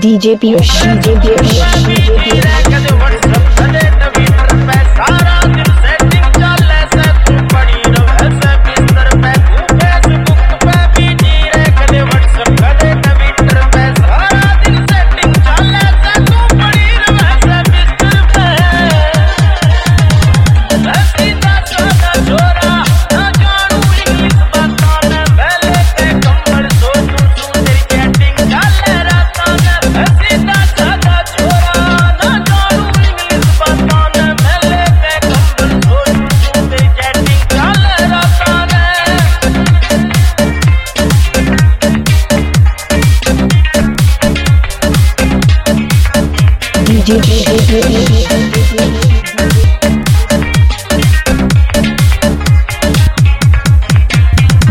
DJ Piyush, DJ Piyush, DJ Piyush. DJ Piyush,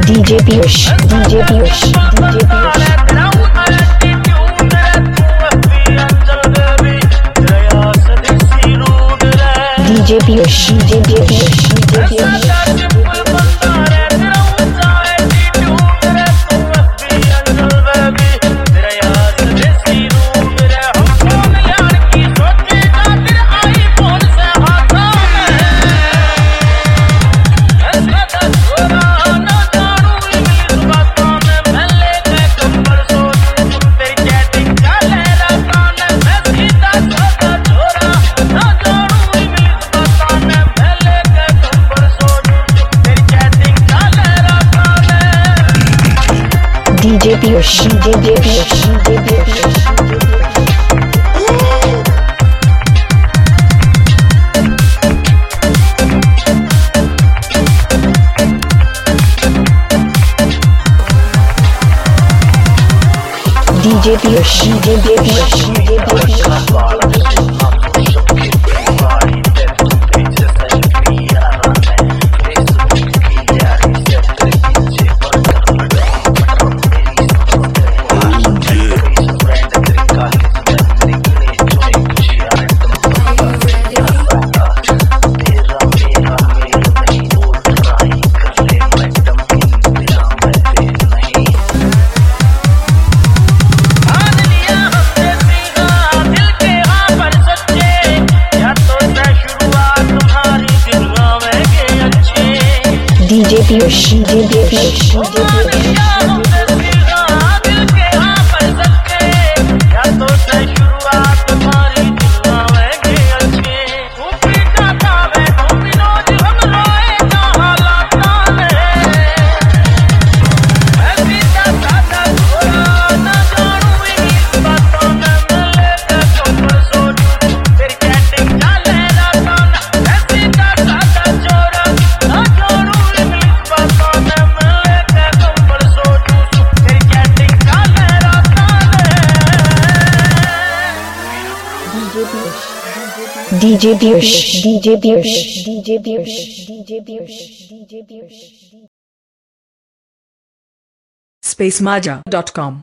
DJ Piyush, DJ Piyush. DJ Piyush, DJ Piyush, DJ Piyush. DJ Piyush, DJ Piyush, DJ Piyush. DJ Piyush, DJ Piyush. DJ Piyush, DJ Piyush, DJ DJ Piyush, DJ Piyush, DJ Piyush, DJ Piyush, DJ Piyush. spacemaja.com